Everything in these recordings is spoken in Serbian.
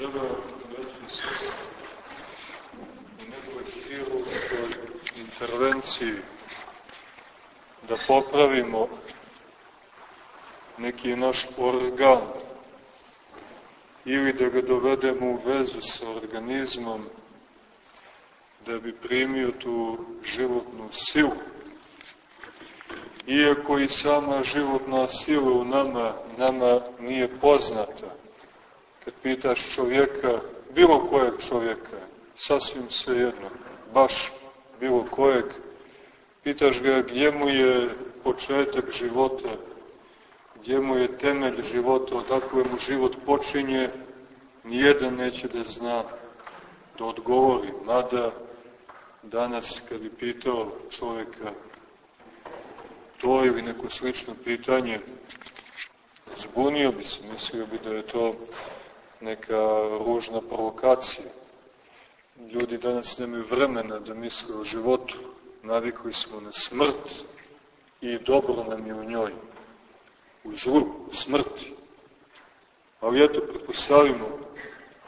treba reći sve u nekoj hirurškoj intervenciji da popravimo neki naš organ ili da ga dovedemo u vezu sa organizmom da bi primio tu životnu silu. Iako i sama životna sila u nama, nama nije poznata. Kad pitaš čovjeka, bilo kojeg čovjeka, sasvim svejedno, baš bilo kojeg, pitaš ga gdje mu je početak života, gdje mu je temelj života, odakle mu život počinje, nijedan neće da zna da odgovori, mada danas kad bi pitao čovjeka to ili neko slično pitanje, zbunio bi se, mislio bi da je to neka ružna provokacija. Ljudi danas nemaju vremena da misle o životu, navikli smo na smrt i dobro nam je u njoj, u zlu, u smrti. Ali eto, pretpostavimo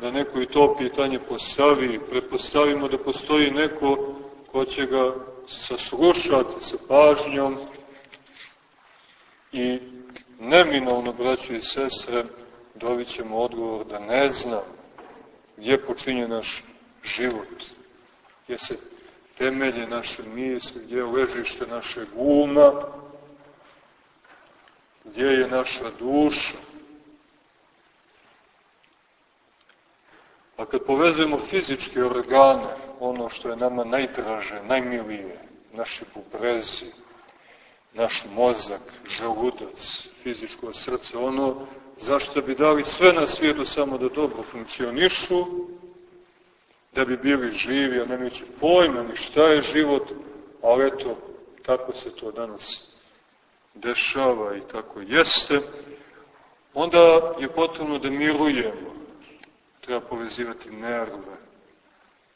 da neko i to pitanje postavi, pretpostavimo da postoji neko ko će ga saslušati sa pažnjom i neminovno, braćo i sestre, dobit ćemo odgovor da ne zna gdje počinje naš život, gdje se temelje naše misli, gdje je ležište našeg uma, gdje je naša duša. A kad povezujemo fizičke organe, ono što je nama najdraže, najmilije, naši bubrezi, naš mozak, želudac, fizičko srce, ono zašto bi dali sve na svijetu samo da dobro funkcionišu, da bi bili živi, a nemajući pojma ni šta je život, ali eto, tako se to danas dešava i tako jeste, onda je potrebno da mirujemo, treba povezivati nerve,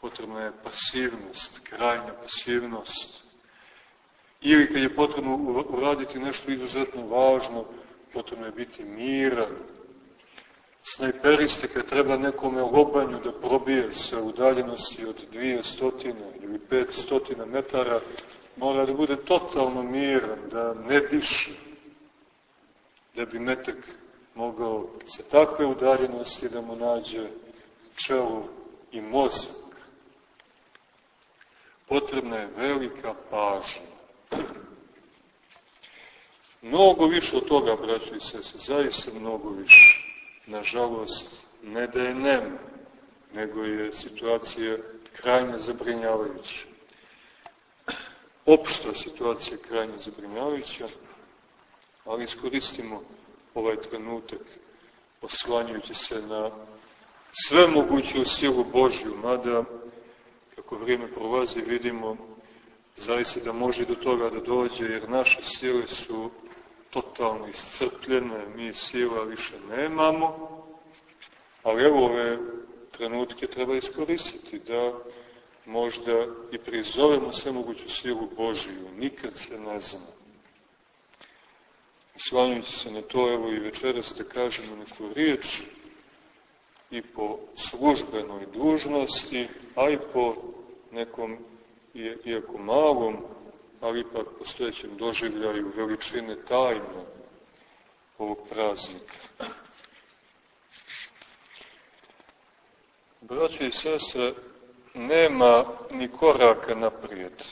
potrebna je pasivnost, krajnja pasivnost, ili kad je potrebno uraditi nešto izuzetno važno, potrebno je biti miran. Snajperiste kad treba nekome lobanju da probije sa udaljenosti od 200 ili 500 metara, mora da bude totalno miran, da ne diši, da bi metak mogao sa takve udaljenosti da mu nađe čelo i mozak. Potrebna je velika pažnja. Mnogo više od toga, braćo i sese, zaista mnogo više. Nažalost, ne da je nema, nego je situacija krajne zabrinjavajuća. Opšta situacija krajne zabrinjavajuća, ali iskoristimo ovaj trenutak oslanjujući se na sve moguću silu Božju, mada kako vrijeme prolazi vidimo zaista da može do toga da dođe, jer naše sile su totalno iscrpljene, mi sila više nemamo, ali evo ove trenutke treba iskoristiti da možda i prizovemo sve moguću silu Božiju, nikad se ne zna. Slanjujući se na to, evo i večeras da kažemo neku riječ i po službenoj dužnosti, a i po nekom, iako malom, ali ipak postojećem doživljaju veličine tajne ovog praznika. Braće i sese, nema ni koraka naprijed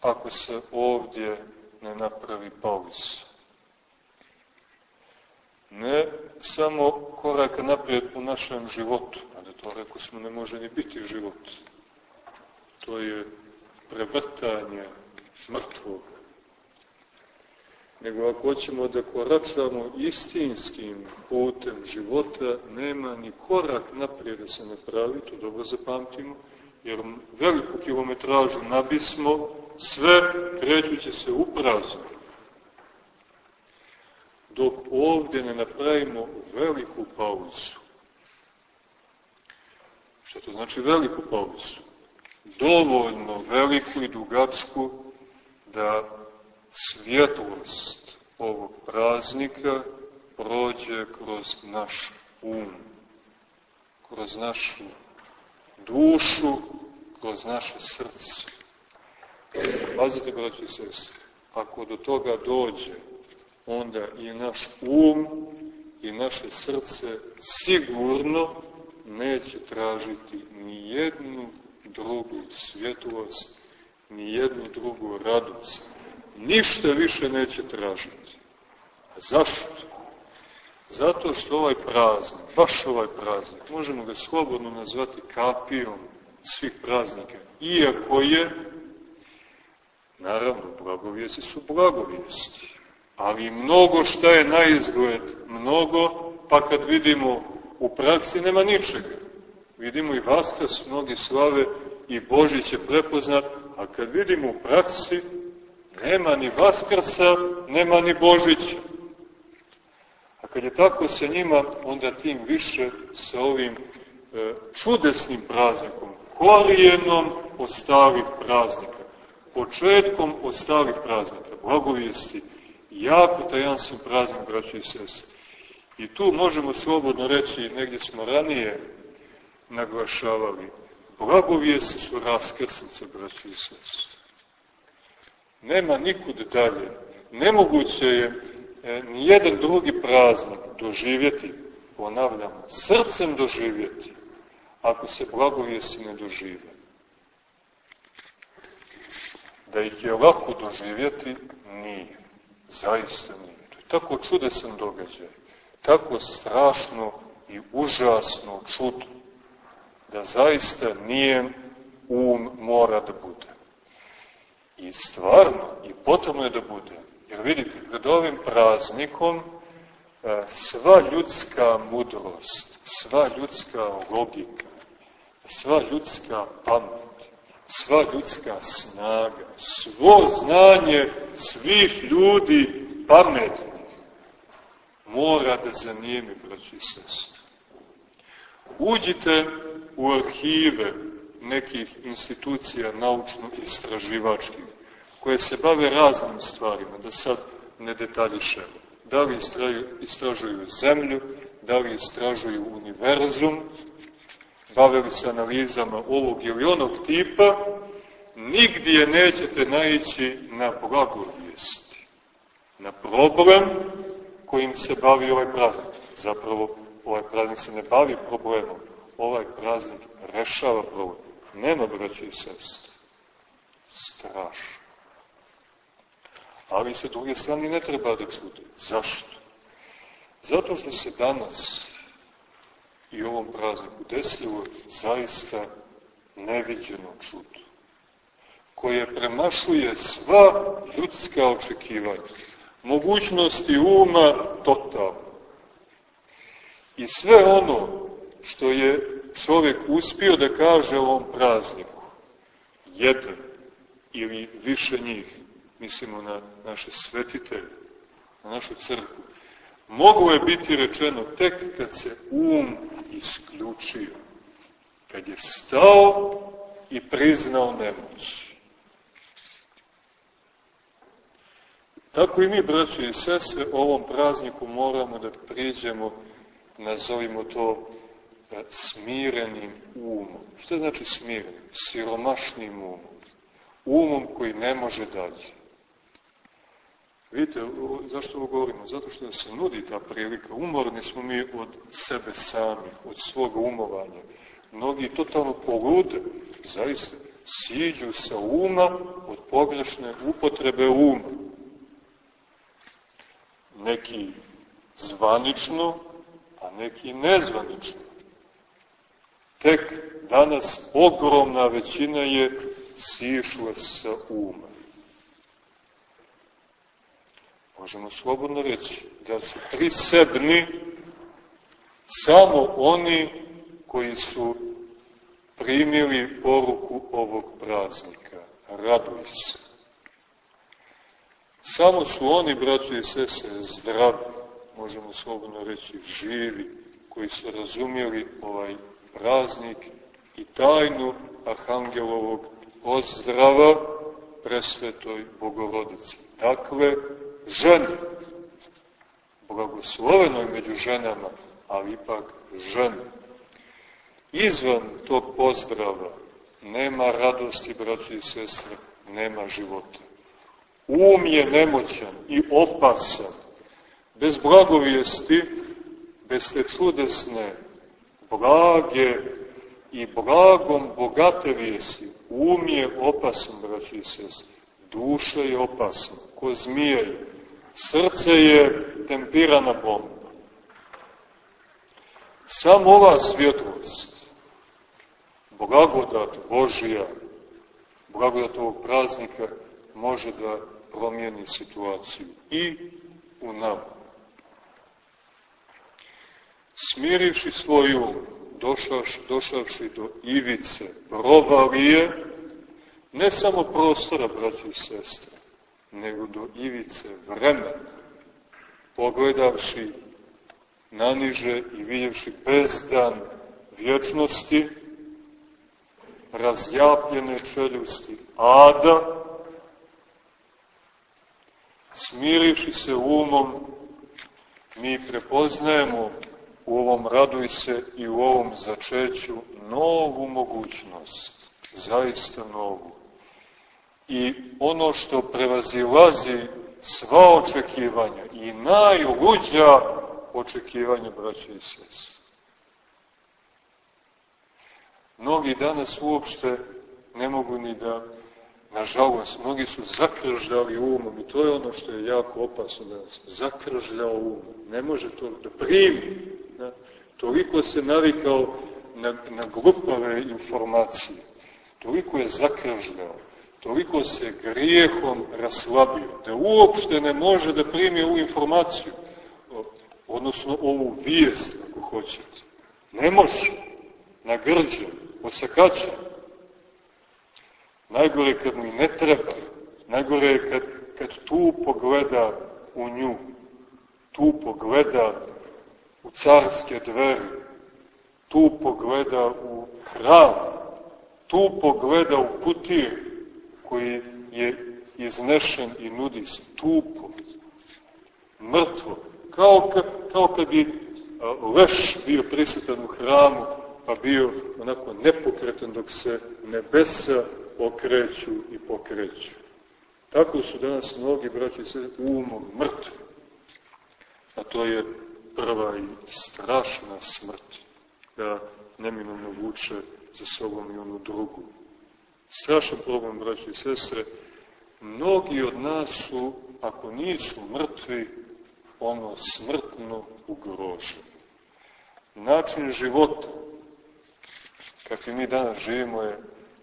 ako se ovdje ne napravi pauza. Ne samo koraka naprijed u našem životu, a da to rekao smo ne može ni biti život. To je prevrtanje mrtvog. Nego ako hoćemo da koračamo istinskim putem života, nema ni korak naprijed da se ne pravi, to dobro zapamtimo, jer veliku kilometražu nabismo, sve krećuće se u prazno. Dok ovdje ne napravimo veliku pauzu. Što to znači veliku pauzu? Dovoljno veliku i dugačku da svjetlost ovog praznika prođe kroz naš um, kroz našu dušu, kroz naše srce. Pazite, braći i sestri, ako do toga dođe, onda i naš um i naše srce sigurno neće tražiti ni jednu drugu svjetlost, ni jednu drugu radost. Ništa više neće tražiti. A zašto? Zato što ovaj praznik, baš ovaj praznik, možemo ga slobodno nazvati kapijom svih praznika, iako je, naravno, blagovijesti su blagovijesti, ali mnogo šta je na izgled, mnogo, pa kad vidimo u praksi nema ničega. Vidimo i Vaskrs, mnogi slave i Božić je prepoznat, a kad vidimo u praksi, nema ni Vaskrsa, nema ni Božića. A kad je tako sa njima, onda tim više sa ovim e, čudesnim praznikom, korijenom ostalih praznika, početkom ostalih praznika, blagovijesti, jako tajanstven praznik, braći i sese. I tu možemo slobodno reći, negdje smo ranije naglašavali, blagovijesti su raskrsnice, braći i sese. Nema nikud dalje. Nemoguće je e, nijedan drugi praznik doživjeti, ponavljamo, srcem doživjeti, ako se blagovijesti ne dožive. Da ih je lako doživjeti, nije. Zaista nije. To je tako čudesan događaj, tako strašno i užasno čudo, da zaista nije um mora da bude. I stvarno, i potrebno je da bude. Jer vidite, pred ovim praznikom e, sva ljudska mudrost, sva ljudska logika, sva ljudska pamet, sva ljudska snaga, svo znanje svih ljudi pametnih mora da zanijemi, braći i sestri. Uđite u arhive nekih institucija naučno-istraživačkih, koje se bave raznim stvarima, da sad ne detaljišemo. Da li istražuju zemlju, da li istražuju univerzum, bavili se analizama ovog ili onog tipa, nigdje nećete naići na blagovijesti, na problem kojim se bavi ovaj praznik. Zapravo, ovaj praznik se ne bavi problemom, ovaj praznik rešava problem. Nema, braći i sestri. Strašno. Ali sa druge strane ne treba da čudi. Zašto? Zato što se danas i ovom prazniku desilo zaista neviđeno čudo, koje premašuje sva ljudska očekivanja, mogućnosti uma totalno. I sve ono što je čovjek uspio da kaže ovom prazniku, jedan ili više njih, mislimo na naše svetitelje, na našu crkvu, moglo je biti rečeno tek kad se um isključio, kad je stao i priznao nemoć. Tako i mi, braći i sese, ovom prazniku moramo da priđemo, nazovimo to, smirenim umom. Što znači smirenim? Siromašnim umom. Umom koji ne može dalje. Vidite, zašto ovo govorimo? Zato što se nudi ta prilika. Umorni smo mi od sebe sami, od svog umovanja. Mnogi totalno polude, zaista, siđu sa uma od pogrešne upotrebe uma. Neki zvanično, a neki nezvanično. Tek danas ogromna većina je sišla sa uma. možemo slobodno reći, da su prisebni samo oni koji su primili poruku ovog praznika. Raduj se. Samo su oni, braći i sese, zdravi, možemo slobodno reći živi, koji su razumjeli ovaj praznik i tajnu Arhangelovog pozdrava presvetoj Bogorodici. Dakle, ženi. Blagosloveno je među ženama, ali ipak žene. Izvan tog pozdrava nema radosti, braći i sestre, nema života. Um je nemoćan i opasan. Bez blagovijesti, bez te čudesne, blage i blagom bogate vijesti, um je opasan, braći i sestre. Duša je opasna, ko zmija je. Srce je tempirana bomba. Samo ova svjetlost, blagodat Božija, blagodat ovog praznika, može da promijeni situaciju i u nama. Smirivši svoju došaš, došavši do ivice provalije, ne samo prostora, braći i sestre, nego do ivice vremena, pogledavši naniže i vidjevši bezdan vječnosti, razjapljene čeljusti ada, smirivši se umom, mi prepoznajemo u ovom raduj se i u ovom začeću novu mogućnost, zaista novu. I ono što prevazilazi sva očekivanja i najluđa očekivanja braća i sest. Mnogi danas uopšte ne mogu ni da, nažalost, mnogi su zakržljali umom i to je ono što je jako opasno danas. Zakržljao umom. Ne može to da primi. Da? Toliko se navikao na, na glupave informacije. Toliko je zakržljao. Toliko se grijehom raslabio. Da uopšte ne može da primi ovu informaciju odnosno ovu vijest, ako hoćete. Ne može, nagrđen, osakaćen. Najgore kad mi ne treba, najgore je kad, kad tu pogleda u nju, tu pogleda u carske dveri, tu pogleda u hram, tu pogleda u putir koji je iznešen i nudi se, tupo, mrtvo, kao, ka, kao kad bi leš bio prisutan u hramu, pa bio onako nepokretan dok se nebesa okreću i pokreću. Tako su danas mnogi braći se umom mrtvi. A to je prva i strašna smrt, da neminovno vuče za sobom i onu drugu. Strašan problem, braći i sestre, mnogi od nas su, ako nisu mrtvi, ono smrtno ugroženo. Način života, kakvi mi danas živimo, je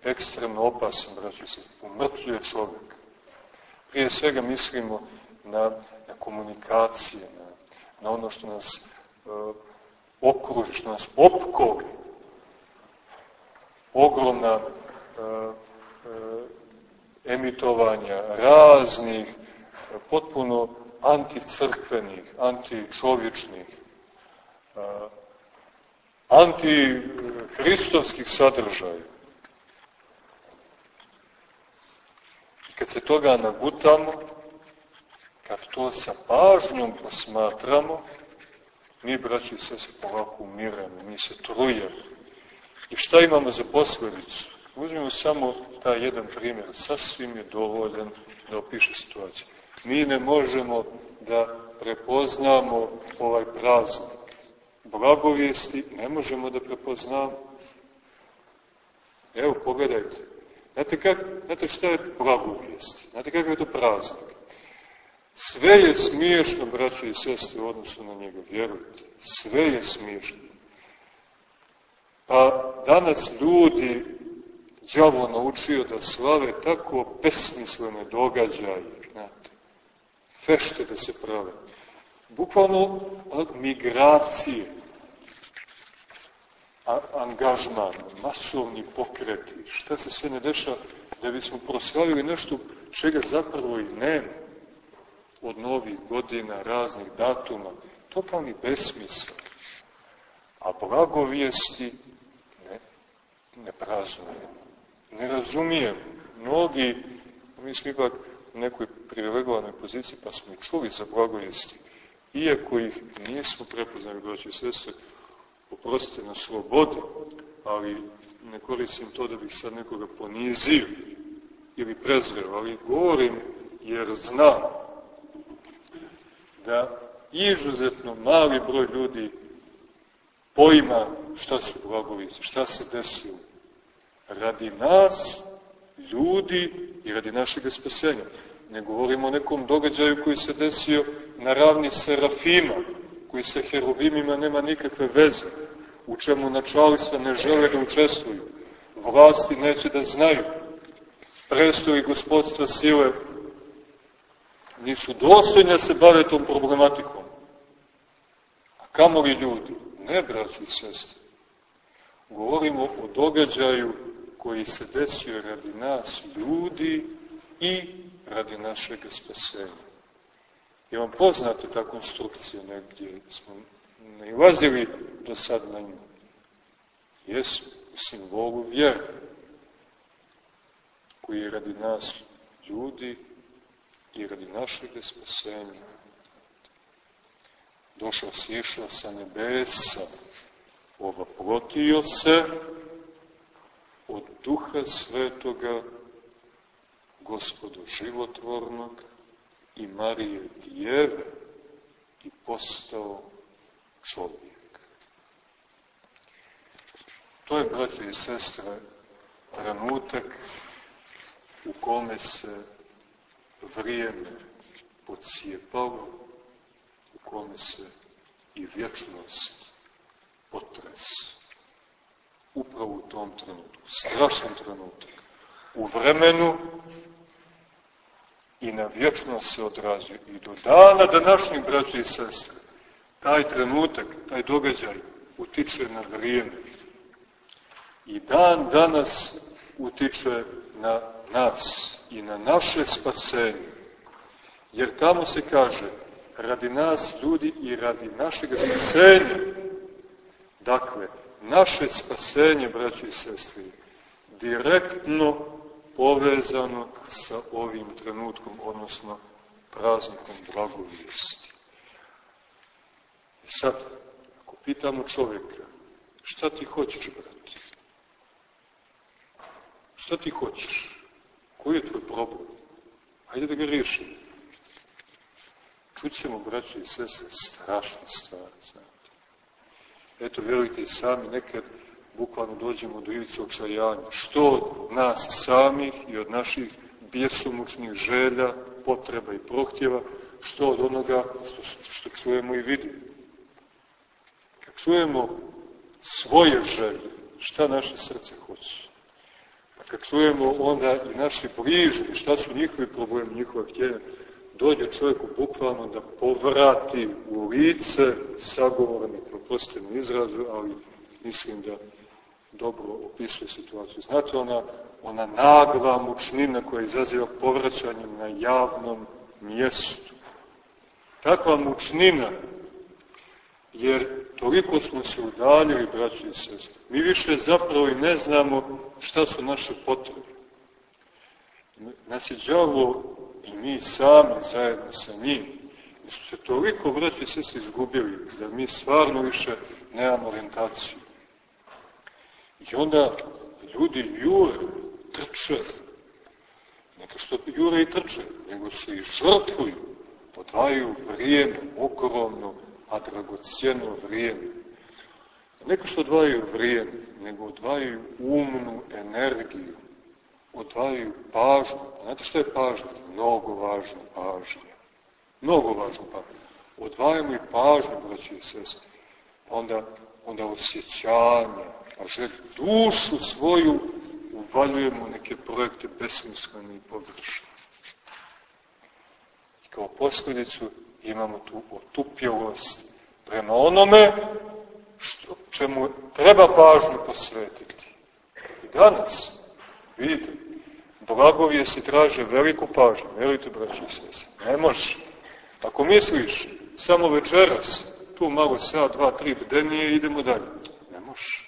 ekstremno opasan, braći se, umrtvljuje čovjek. Prije svega mislimo na, na komunikacije, na, na ono što nas uh, okruži, što nas opkoli. Ogromna uh, uh, emitovanja raznih, potpuno anticrkvenih, antičovječnih, antihristovskih sadržaja. Kad se toga nagutamo, kad to sa pažnjom posmatramo, mi, braći i se polako umiramo, mi se trujemo. I šta imamo za posledicu? Uzmimo samo taj jedan primjer, sasvim je dovoljan da opiše situaciju mi ne možemo da prepoznamo ovaj praznik. Blagovijesti ne možemo da prepoznamo. Evo, pogledajte. Znate, kak, znate šta je blagovijest? Znate kakav je to praznik? Sve je smiješno, braće i sestre, u odnosu na njega, vjerujte. Sve je smiješno. Pa danas ljudi djavo naučio da slave tako besmislene događaje, znate fešte da se prave. Bukvalno migracije, angažman, masovni pokreti, šta se sve ne deša da bismo proslavili nešto čega zapravo i nema od novih godina, raznih datuma, totalni besmisao. A blagovijesti ne, ne praznujemo, ne razumijemo. Mnogi, mi smo ipak nekoj privilegovanoj poziciji, pa smo i čuli za blagovijesti, iako ih nismo prepoznali, braći i sestre, oprostite na slobodi, ali ne koristim to da bih sad nekoga ponizio ili prezreo, ali govorim jer znam da izuzetno mali broj ljudi poima šta su blagovice, šta se desilo. Radi nas, ljudi i radi našeg spasenja. Ne govorimo o nekom događaju koji se desio na ravni Serafima, koji sa heruvimima nema nikakve veze, u čemu načalstva ne žele da učestvuju, vlasti neće da znaju, prestoji gospodstva sile nisu dostojni da se bave tom problematikom. A kamo li ljudi? Ne, braći i sestri. Govorimo o događaju koji se desio radi nas ljudi i radi našeg spasenja. Je vam poznate ta konstrukcija negdje? Smo ne ilazili do sad na nju. Jesu u simbolu vjere, koji je radi nas ljudi i radi našeg spasenja. Došao sišao sa nebesa, ovaprotio se od duha svetoga, gospodu životvornog i Marije Djeve i postao čovjek. To je, braće i sestre, trenutak u kome se vrijeme pocijepalo, u kome se i vječnost potresa. Upravo u tom trenutku, strašan trenutak, u vremenu i na vječnost se odrazio i do dana današnjih braća i sestre. Taj trenutak, taj događaj utiče na vrijeme. I dan danas utiče na nas i na naše spasenje. Jer tamo se kaže, radi nas ljudi i radi našeg spasenja. Dakle, naše spasenje, braći i sestri, direktno povezano sa ovim trenutkom, odnosno praznikom blagovijesti. I sad, ako pitamo čovjeka, šta ti hoćeš, brati? Šta ti hoćeš? Koji je tvoj problem? Hajde da ga riješimo. Čućemo, braći i sese, strašne stvari, znate. Eto, vjerujte i sami, nekad bukvalno dođemo do ivice očajanja. Što od nas samih i od naših bjesomučnih želja, potreba i prohtjeva, što od onoga što, što čujemo i vidimo. Kad čujemo svoje želje, šta naše srce hoće? A kad čujemo onda i naši bližni, šta su njihovi problemi, njihova htjenja, dođe čovjeku bukvalno da povrati u lice sagovornik, prostredno izrazu, ali mislim da dobro opisuje situaciju. Znate, ona, ona nagla mučnina koja izaziva povraćanjem na javnom mjestu. Takva mučnina, jer toliko smo se udaljili, braći i sestri, mi više zapravo i ne znamo šta su naše potrebe. Nas je džavo i mi sami zajedno sa njim. Mi su se toliko, braći i sestri, izgubili, da mi stvarno više nemamo orientaciju. I onda ljudi jure, trče, neka što jure i trče, nego se i žrtvuju, odvajaju vrijeme, ogromno, a dragocijeno vrijeme. Neka što odvajaju vrijeme, nego odvajaju umnu energiju, odvajaju pažnju. Znate što je pažnja? Mnogo važna pažnja. Mnogo važna pažnja. Odvajamo i pažnju, braći i sese. Onda, onda osjećanje, a želj dušu svoju uvaljujemo neke projekte besmislene i pogrešne. I kao posljedicu imamo tu otupjelost prema onome što, čemu treba pažnju posvetiti. I danas, vidite, blagovijesti traže veliku pažnju, velite braći i sese. Ne može. Ako misliš samo večeras, tu malo sad, dva, tri bdenije, idemo dalje. Ne može.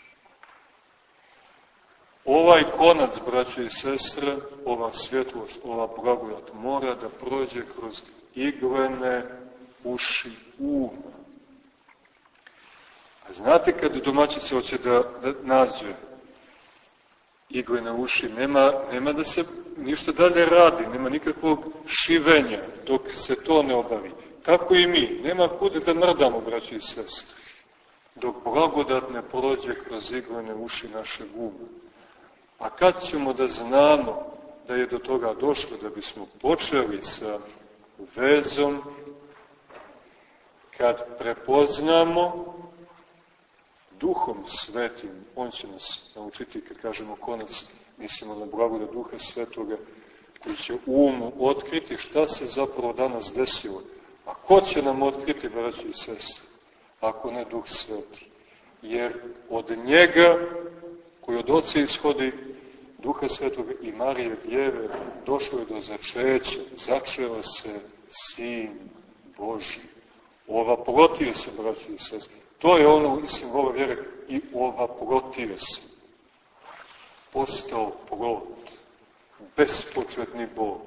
Ovaj konac, braće i sestre, ova svjetlost, ova blagodat mora da prođe kroz iglene uši uma. A znate kad domaćica hoće da, da nađe igle na uši, nema, nema da se ništa dalje radi, nema nikakvog šivenja dok se to ne obavi. Tako i mi, nema kude da mrdamo, braći i sestre, dok blagodat ne prođe kroz iglene uši naše gume. A kad ćemo da znamo da je do toga došlo, da bismo počeli sa vezom, kad prepoznamo duhom svetim, on će nas naučiti, kad kažemo konac, mislimo na blagodat duha svetoga, koji će umu otkriti šta se zapravo danas desilo. A ko će nam otkriti, braći i sese, ako ne duh sveti? Jer od njega, koji od oca ishodi, duha svetoga i Marije Djeve, došlo je do začeća, začeo se sin Boži. Ova protio se, braći i sese. To je ono simbolo vjere i ova protio se. Postao plod, bespočetni Bog,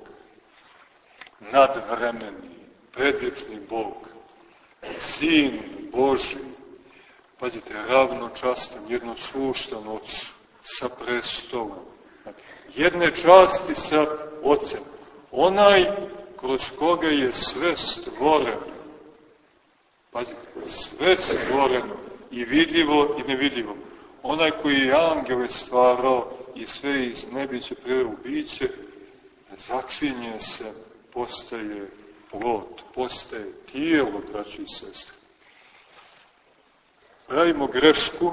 nadvremeni, predvječni Bog, Sin Boži, pazite, ravno častan, jedno sluštan Otcu, sa prestolom, jedne časti sa Otcem, onaj kroz koga je sve stvoreno, Pazite, sve stvoreno, i vidljivo i nevidljivo. Onaj koji je angele stvarao i sve iz nebiće prve u biće, začinje se, postaje plot, postaje tijelo, braći i sestre. Pravimo grešku,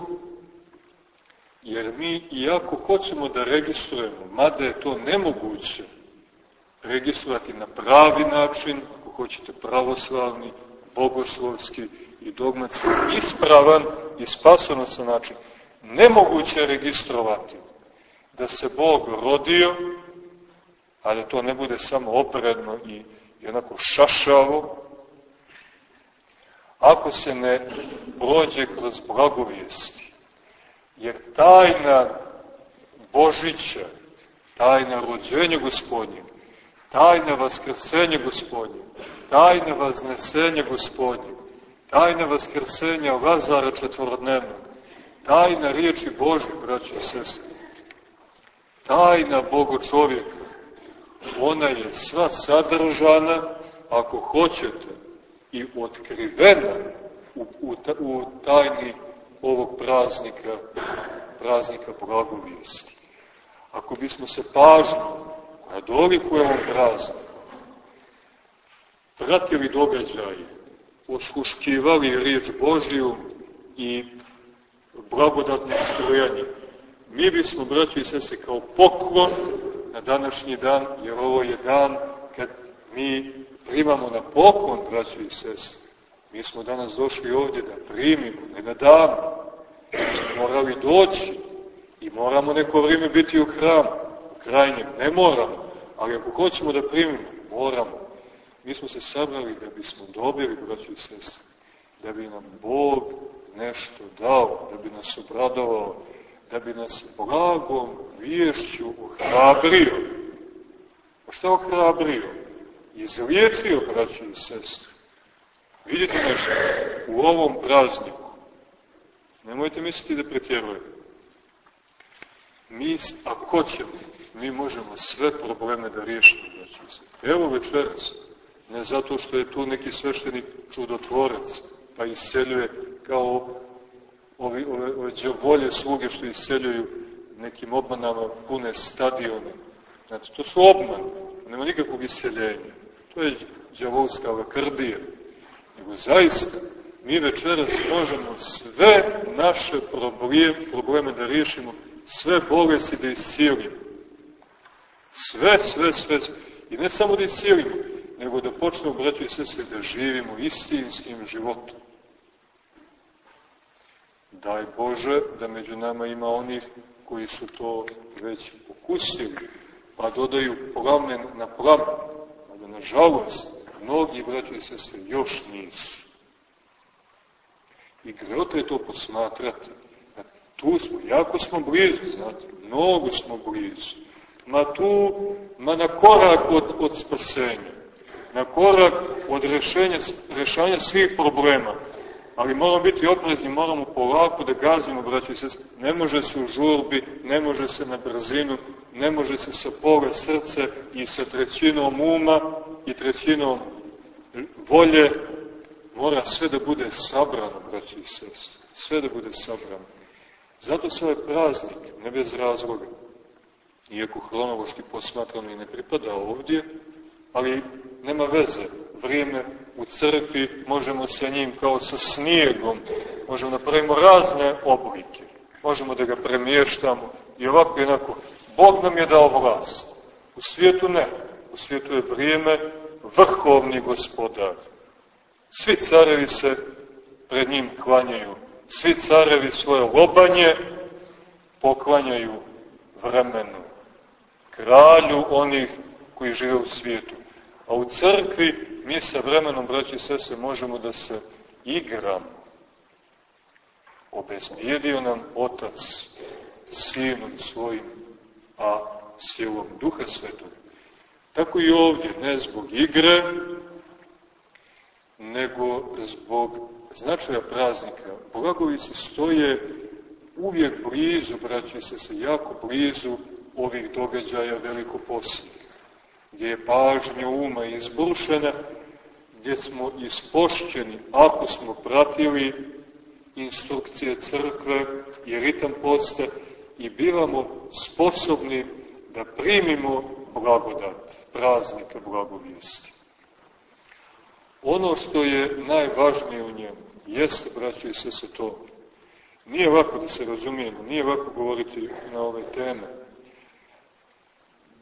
jer mi, iako hoćemo da registrujemo, mada je to nemoguće, registrovati na pravi način, ako hoćete pravoslavni, bogoslovski i dogmatski ispravan i spasonosan način. Nemoguće registrovati da se Bog rodio, a da to ne bude samo opredno i, i onako šašavo, ako se ne prođe kroz blagovijesti. Jer tajna Božića, tajna rođenja gospodnjeg, tajna vaskrsenja gospodnjeg, tajna vaznesenja gospodnjeg, tajna vaskrsenja Lazara četvorodnevnog, tajna riječi Božje, braći i sese, tajna Bogo čovjeka, ona je sva sadržana, ako hoćete, i otkrivena u, u, u tajni ovog praznika, praznika blagovijesti. Ako bismo se pažno, koja dolikuje ovom prazniku, pratili događaje, osluškivali riječ Božiju i blagodatno strojanje. Mi bismo, braći i sese, kao poklon na današnji dan, jer ovo je dan kad mi primamo na poklon, braći i sese. Mi smo danas došli ovdje da primimo, ne da damo. Morali doći i moramo neko vrijeme biti u hramu. U krajnjem ne moramo, ali ako hoćemo da primimo, moramo. Mi smo se sabrali da bismo dobili, braći i sestri, da bi nam Bog nešto dao, da bi nas obradovao, da bi nas blagom vješću ohrabrio. A šta ohrabrio? Izliječio, braći i sestri. Vidite nešto, u ovom prazniku, nemojte misliti da pretjerujemo. Mi, ako hoćemo, mi možemo sve probleme da riješimo, braći i sestri. Evo večeras, ne zato što je tu neki sveštenik čudotvorec, pa iseljuje kao ovi, ove, ove džavolje sluge što iseljuju nekim obmanama pune stadione. Znači, to su obman, nema nikakvog iseljenja. To je džavolska lakrdija. Nego zaista, mi večeras možemo sve naše probleme, probleme da riješimo, sve bolesti da iscijelimo. Sve, sve, sve. I ne samo da iscijelimo, nego da počnemo, braći i sestri, da živimo istinskim životom. Daj Bože da među nama ima onih koji su to već pokusili, pa dodaju plamen na plamen, nažalost mnogi braći i sestre još nisu. I grota je to posmatrati. Tu smo, jako smo blizu, znate, mnogo smo blizu. Ma tu, ma na korak od, od spasenja na korak od rešenja, rešanja svih problema. ali moramo biti oprezni, moramo polako da gazimo, braći se, ne može se u žurbi, ne može se na brzinu, ne može se sa pola srce i sa trećinom uma i trećinom volje, mora sve da bude sabrano, braći i sestre, sve da bude sabrano. Zato se ovaj praznik, ne bez razloga, iako hronološki posmatrano i ne pripada ovdje, ali nema veze, vrijeme u crkvi, možemo sa njim kao sa snijegom, možemo da pravimo razne oblike, možemo da ga premještamo i ovako i onako. Bog nam je dao vlast. U svijetu ne. U svijetu je vrijeme vrhovni gospodar. Svi carevi se pred njim klanjaju. Svi carevi svoje lobanje poklanjaju vremenu. Kralju onih koji žive u svijetu. A u crkvi mi sa vremenom, braći i sese, možemo da se igramo. Obezbijedio nam Otac Sinom svojim, a silom Duha Svetog. Tako i ovdje, ne zbog igre, nego zbog značaja praznika. Blagovici stoje uvijek blizu, braći i sese, jako blizu ovih događaja velikoposljednih, gdje je pažnja uma izbrušena, gdje smo ispošćeni, ako smo pratili instrukcije crkve i ritam posta i bivamo sposobni da primimo blagodat, praznika blagovijesti. Ono što je najvažnije u njemu, jeste, braćo i se to. Nije lako da se razumijemo, nije lako govoriti na ove teme.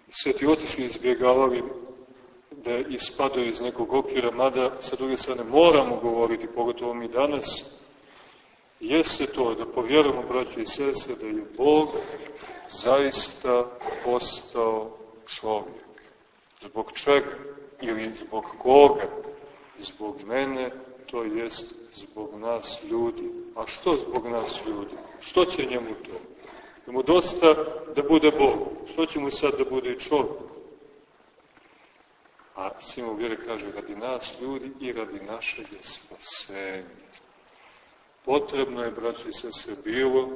Sveti oci su izbjegavali da ispadaju iz nekog okvira, mada sa druge strane moramo govoriti, pogotovo mi danas, jeste to da povjerujemo, braći i sese, da je Bog zaista postao čovjek. Zbog čega? Ili zbog koga? Zbog mene, to jest zbog nas ljudi. A što zbog nas ljudi? Što će njemu to? Da mu dosta da bude Bog. Što će mu sad da bude i čovjek? A Simon vjere kaže, radi nas ljudi i radi našeg spasenja. Potrebno je, braći se, sve bilo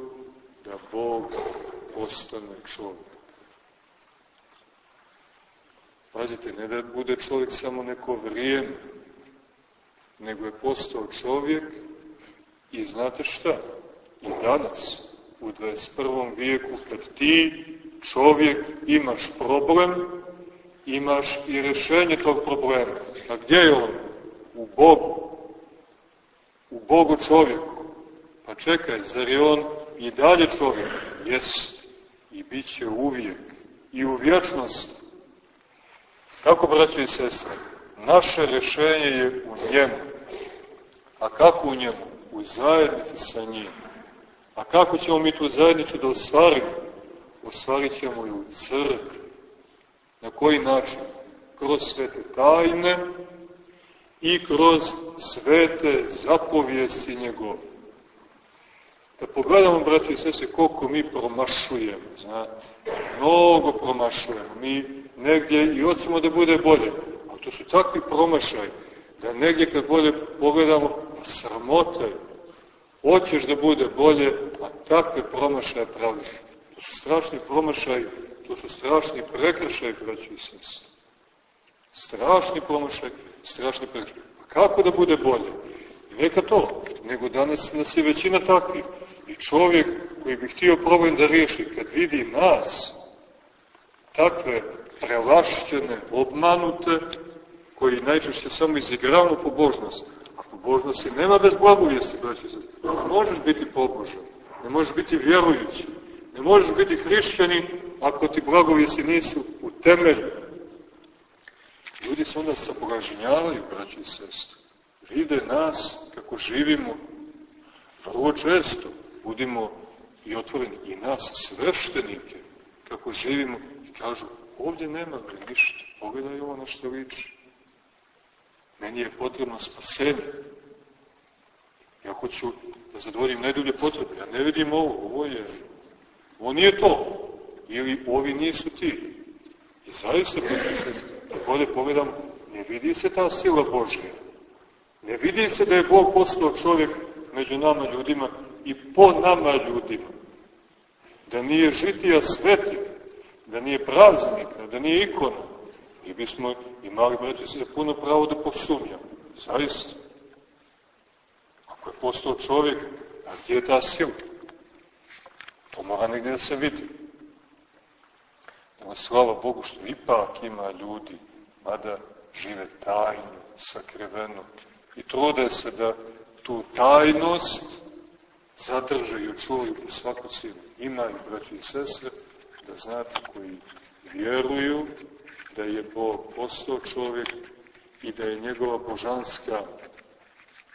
da Bog postane čovjek. Pazite, ne da bude čovjek samo neko vrijeme, nego je postao čovjek i znate šta? I danas, u 21. vijeku, kad ti, čovjek, imaš problem, imaš i rešenje tog problema. A gdje je on? U Bogu. U Bogu čovjeku. Pa čekaj, zar je on i dalje čovjek? Jes. I bit će uvijek. I u vječnosti. Kako, braći i sestre? Naše rešenje je u njemu. A kako u njemu? U zajednici sa njim. A kako ćemo mi tu zajednicu da ostvarimo? Ostvarit ćemo i u crkvi Na koji način? Kroz svete tajne i kroz svete zapovijesti njegove. Da pogledamo, brati i sese, koliko mi promašujemo, znate. Mnogo promašujemo. Mi negdje i hoćemo da bude bolje. A to su takvi promašaj, da negdje kad bolje pogledamo, sramota je. Hoćeš da bude bolje, a takve promašaje praviš. To su strašni promašaj To su strašni prekršaj, braći i sestri. Strašni promašaj, strašni prekršaj. Pa kako da bude bolje? I neka to, nego danas nas je većina takvih. I čovjek koji bi htio problem da riješi, kad vidi nas, takve prelašćene, obmanute, koji najčešće samo izigravamo pobožnost, a pobožnosti nema bez blagovijesti, braći sestri. Ne možeš biti pobožan, ne možeš biti vjerujući, ne možeš biti hrišćani ako ti blagovjesi nisu u temelju. Ljudi se onda saporažnjavaju, braći i sestri. Vide nas kako živimo. Vrlo često budimo i otvoreni i nas sveštenike kako živimo kažu ovdje nema bre ništa, pogledaj ovo na što liči. Meni je potrebno spasenje. Ja hoću da zadovoljim najdulje potrebe. Ja ne vidim ovo, ovo je, ovo nije to ili ovi nisu ti. I zaista, da bolje pogledam, ne vidi se ta sila Božja. Ne vidi se da je Bog postao čovjek među nama ljudima i po nama ljudima. Da nije žitija svetih, da nije praznika, da nije ikona. I bismo imali, braći se, puno pravo da posumnjamo. Zaista. Ako je postao čovjek, a gdje je ta sila? To mora negdje da se vidi. Evo, slava Bogu što ipak ima ljudi, mada žive tajno, sakriveno, i trude se da tu tajnost zadrže i očuvaju po svaku cijelu. Ima i braći i sestre, da znate koji vjeruju da je Bog postao čovjek i da je njegova božanska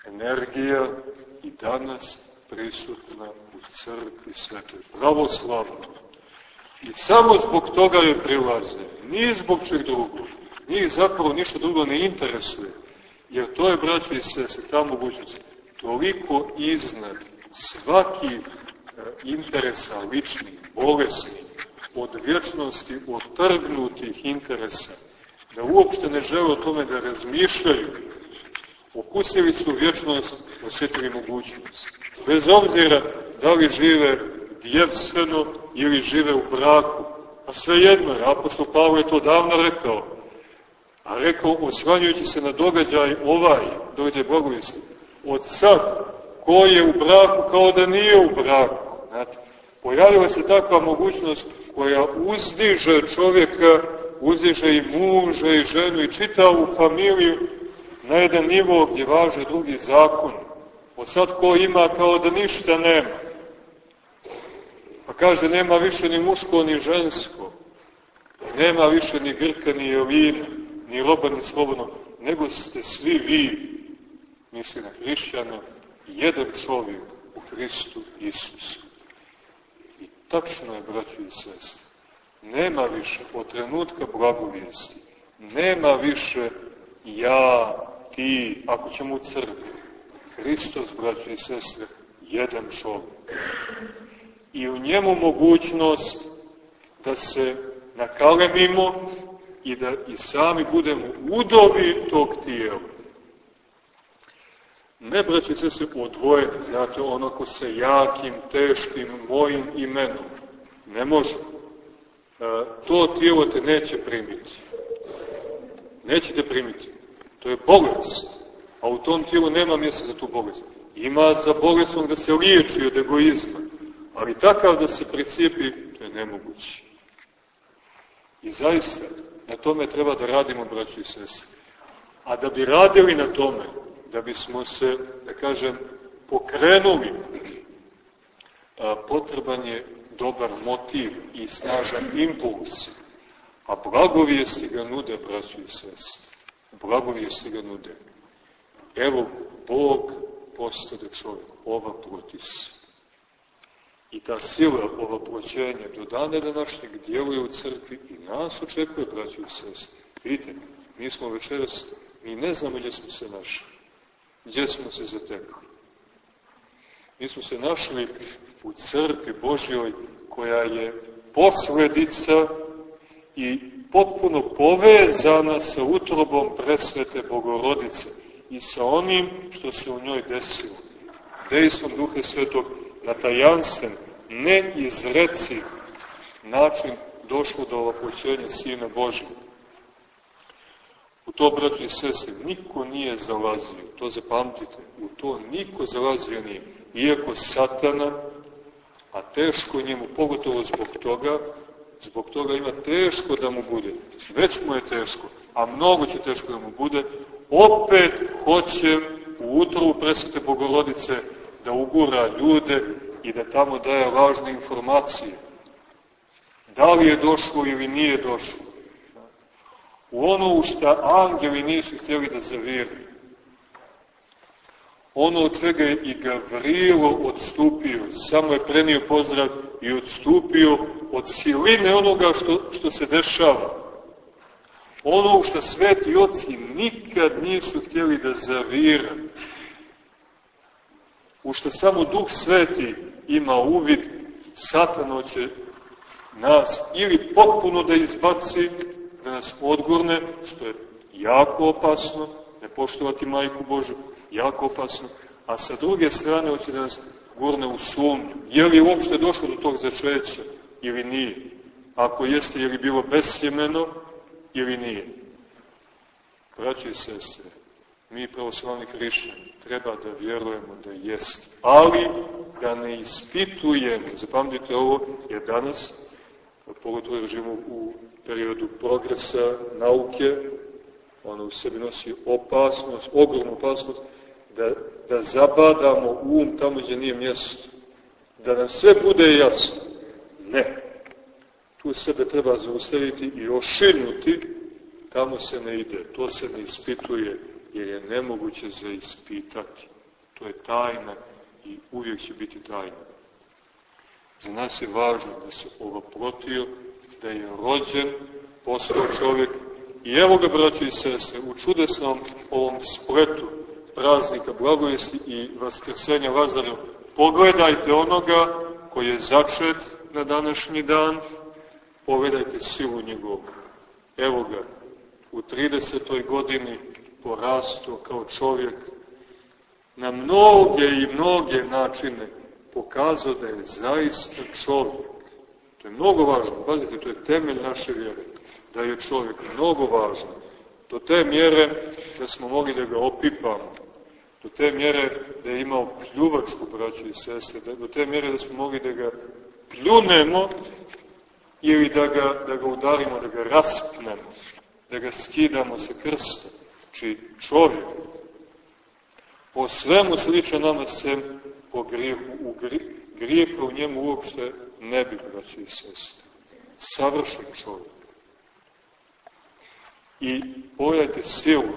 energija i danas prisutna u crkvi svetoj, pravoslavno. I samo zbog toga je prilaze, nije zbog čeg drugog. Njih zapravo ništa drugo ne interesuje, jer to je, braći i sese, ta mogućnost, toliko iznad svaki e, interesa ličnih, bolesnih, od vječnosti otrgnutih interesa, da uopšte ne žele o tome da razmišljaju, okusili su vječnost, osjetili mogućnost. Bez obzira da li žive djevstveno ili žive u braku, a sve jedno je, apostol Pavle je to davno rekao, a rekao, osvanjujući se na događaj ovaj, događaj blagovesti, od sad, ko je u braku kao da nije u braku. Znate, pojavila se takva mogućnost koja uzdiže čovjeka, uzdiže i muža i ženu i čitavu familiju na jedan nivo gdje važe drugi zakon. Od sad ko ima kao da ništa nema. Pa kaže, nema više ni muško ni žensko. Nema više ni Grka ni Jelina, ni roba ni slobodno, nego ste svi vi, misli na hrišćana, jedan čovjek u Hristu Isusu. Tačno je, braću i sestri, nema više od trenutka blagovijesti, nema više ja, ti, ako ćemo u crkvi, Hristos, braću i sestre, jedan čovjek. I u njemu mogućnost da se nakalemimo i da i sami budemo udovi tog tijela. Ne, braći se, odvojeni, znate, ono ko se jakim, teškim, mojim imenom. Ne može. E, to tijelo te neće primiti. Nećete primiti. To je bolest. A u tom tijelu nema mjesta za tu bolest. Ima za bolestom da se liječi od egoizma. Ali takav da se pricijepi, to je nemoguće. I zaista, na tome treba da radimo, braći i sese. A da bi radili na tome, da bismo se, da kažem, pokrenuli, potreban je dobar motiv i snažan impuls. A blagovijesti ga nude, braći i sestre. Blagovijesti ga nude. Evo, Bog postade čovjek, ova protis. I ta sila ovoproćenja do dana današnjeg djeluje u crkvi i nas očekuje, braći i sestri. Vidite, mi smo večeras, mi ne znamo gdje smo se našli, gdje smo se zatekli. Mi smo se našli u crkvi Božjoj koja je posledica i potpuno povezana sa utrobom presvete Bogorodice i sa onim što se u njoj desilo. Dejstvom Duha Svetog na tajanstven, ne izreci način došlo do ovopoćenja Sina Božja. U to, braći i sese, niko nije zalazio, to zapamtite, u to niko zalazio nije, iako satana, a teško njemu, pogotovo zbog toga, zbog toga ima teško da mu bude, već mu je teško, a mnogo će teško da mu bude, opet hoće u utru presvete Bogorodice da ugura ljude i da tamo daje važne informacije. Da li je došlo ili nije došlo. U ono u šta angeli nisu htjeli da zaviru. Ono od čega je i Gavrilo odstupio, samo je prenio pozdrav i odstupio od siline onoga što, što se dešava. Ono u što sveti oci nikad nisu htjeli da zavira u što samo Duh Sveti ima uvid, satano će nas ili potpuno da izbaci, da nas odgurne, što je jako opasno, ne poštovati majku Božu, jako opasno, a sa druge strane hoće da nas gurne u sumnju. Je li uopšte došlo do tog začeća ili nije? Ako jeste, je li bilo besljemeno ili nije? Braći i sestre, mi pravoslavni hrišćani treba da vjerujemo da jest, ali da ne ispitujemo. Zapamtite ovo, jer danas, pogotovo živimo u periodu progresa, nauke, ono u sebi nosi opasnost, ogromnu opasnost, da, da zabadamo um tamo gdje nije mjesto. Da nam sve bude jasno. Ne. Tu sebe treba zaustaviti i ošinuti, tamo se ne ide. To se ne ispituje, jer je nemoguće za ispitati. To je tajna i uvijek će biti tajna. Za nas je važno da se ovoprotio, da je rođen, postao čovjek i evo ga, braći i sese, u čudesnom ovom spletu praznika blagovesti i vaskrsenja Lazara, pogledajte onoga koji je začet na današnji dan, pogledajte silu njegovu. Evo ga, u 30. godini porastao kao čovjek, na mnoge i mnoge načine pokazao da je zaista čovjek. Je mnogo važno, pazite, to je temelj naše vjere, da je čovjek mnogo važno. Do te mjere da smo mogli da ga opipamo, do te mjere da je imao pljuvačku braću i sestre, da, do te mjere da smo mogli da ga pljunemo ili da ga, da ga udarimo, da ga raspnemo, da ga skidamo sa krsta. Či znači, čovjek po svemu sliče nama sem po grijehu. U grijeha u njemu uopšte ne bi, braći i sestre. Savršen čovjek. I pojajte silu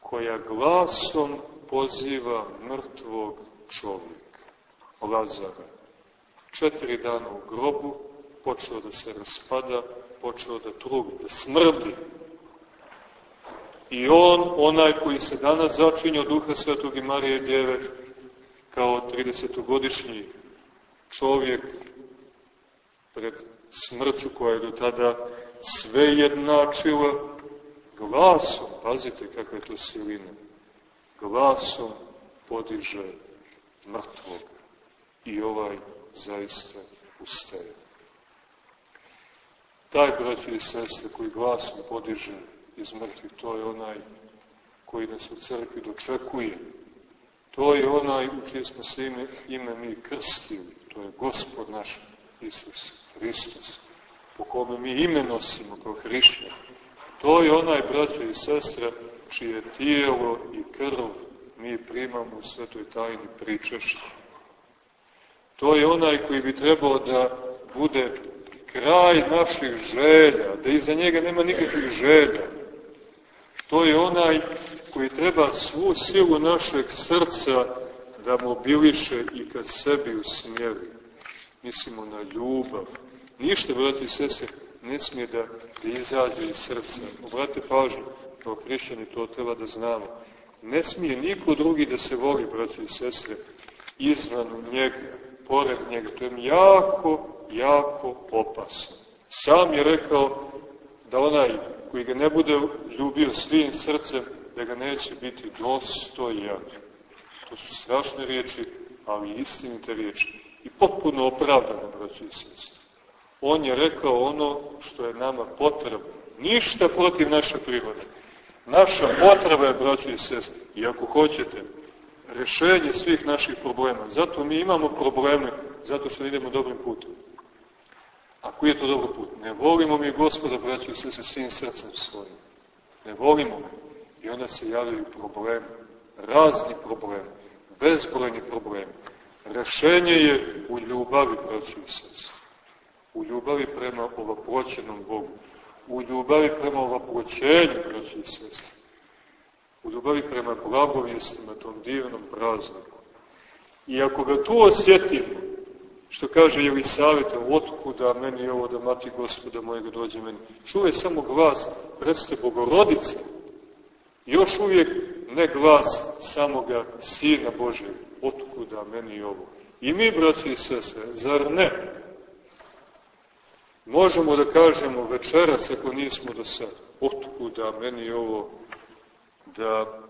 koja glasom poziva mrtvog čovjeka, Lazara. Četiri dana u grobu, počeo da se raspada, počeo da trugi, da smrdi. I on, onaj koji se danas začinio duha Svetog i Marije Djeve, kao 30-godišnji čovjek pred smrću koja je do tada sve jednačila, glasom, pazite kakva je to silina, glasom podiže mrtvog i ovaj zaista ustaje. Taj, braći i sestre, koji glasom podiže iz mrtvih, to je onaj koji nas u crkvi dočekuje. To je onaj u čije smo se ime, ime mi krstili. To je gospod naš Isus Hristos, po kome mi ime nosimo kao hrišćani. To je onaj, braćo i sestre, čije tijelo i krv mi primamo u svetoj tajni pričešći. To je onaj koji bi trebao da bude kraj naših želja, da iza njega nema nikakvih želja. To je onaj koji treba svu silu našeg srca da mobiliše i kad sebi usmjeri. Mislimo na ljubav. Ništa, brati i sese, ne smije da, da izađe iz srca. Obrate pažnju, kao hrišćani to treba da znamo. Ne smije niko drugi da se voli, brati i sestre, izvan njega, pored njega. To je jako, jako opasno. Sam je rekao da onaj koji ga ne bude ljubio svim srcem, da ga neće biti dostojan. To su strašne riječi, ali istinite riječi. I potpuno opravdano, braći i sestri. On je rekao ono što je nama potrebno. Ništa protiv naše prirode. Naša potreba je, braći i sestri, i ako hoćete, rešenje svih naših problema. Zato mi imamo probleme, zato što idemo dobrim putom. A koji je to dobro put? Ne volimo mi gospoda, braći i sestri, svim srcem svojim. Ne volimo ga. I onda se javljaju problemi, razni problemi, bezbrojni problemi. Rešenje je u ljubavi, braći i sestri. U ljubavi prema ovaproćenom Bogu, u ljubavi prema ovaproćenju, braći i sestri, u ljubavi prema blagovijestima, tom divnom prazniku. I ako ga tu osjetimo, što kaže Jelisaveta, otkuda meni ovo da mati gospoda mojega dođe meni, čuje samo glas, recite Bogorodice, još uvijek ne glas samoga Sina Božeg, otkuda meni ovo. I mi, braći i sestre, zar ne? Možemo da kažemo večeras, ako nismo do sad, otkuda meni ovo da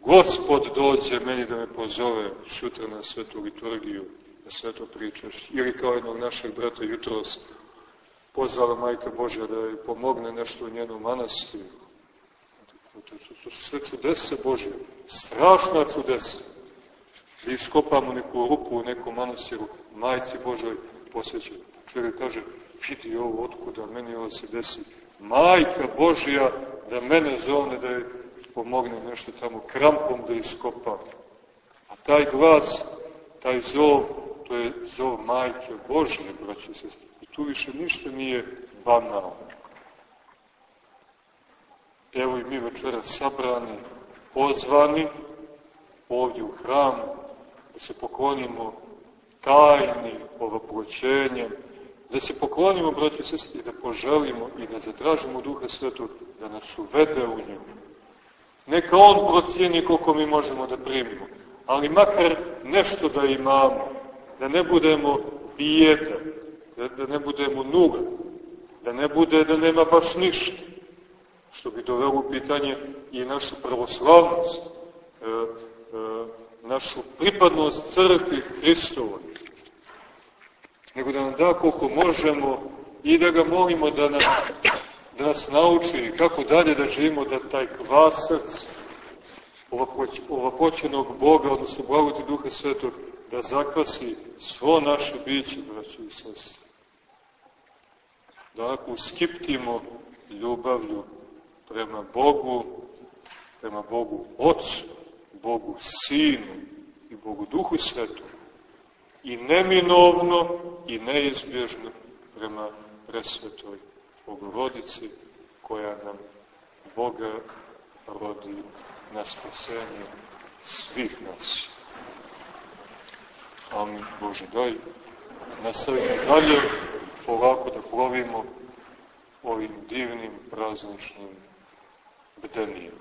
Gospod dođe meni da me pozove sutra na svetu liturgiju, na sveto pričaš. Ili kao jednog našeg brata jutros pozvala Majka Božja da joj pomogne nešto u njenom manastiru. To su sve čudese Božje, strašna čudesa. Da iskopamo neku rupu u nekom manastiru, Majci Božoj posvećaju. Čovjek kaže, vidi ovo, otkuda meni ovo se desi. Majka Božja da mene zove da je pomogne nešto tamo krampom da iskopa. A taj glas, taj zov, to je zov majke Božje, braći se. I tu više ništa nije banalno. Evo i mi večera sabrani, pozvani ovdje u hramu, da se poklonimo tajni ovoploćenjem, da se poklonimo, braći i sestri, da poželimo i da zatražimo Duha Svetu da nas uvede u njemu. Neka On procijeni koliko mi možemo da primimo, ali makar nešto da imamo, da ne budemo bijeda, da, da ne budemo nuga, da ne bude da nema baš ništa, što bi dovelo u pitanje i našu pravoslavnost, e, e, našu pripadnost crkvi Hristovoj nego da nam da koliko možemo i da ga molimo da nas, da nas nauči kako dalje da živimo, da taj kvasac ovapoćenog Boga, odnosno blagoti Duha Svetog, da zakvasi svo naše biće, braći i sestri. Da onako uskiptimo ljubavlju prema Bogu, prema Bogu Otcu, Bogu Sinu i Bogu Duhu Svetom i neminovno i neizbježno prema presvetoj Bogorodici koja nam Boga rodi na spasenje svih nas. Amin. Bože, daj nastavimo dalje ovako da plovimo ovim divnim prazničnim батальон.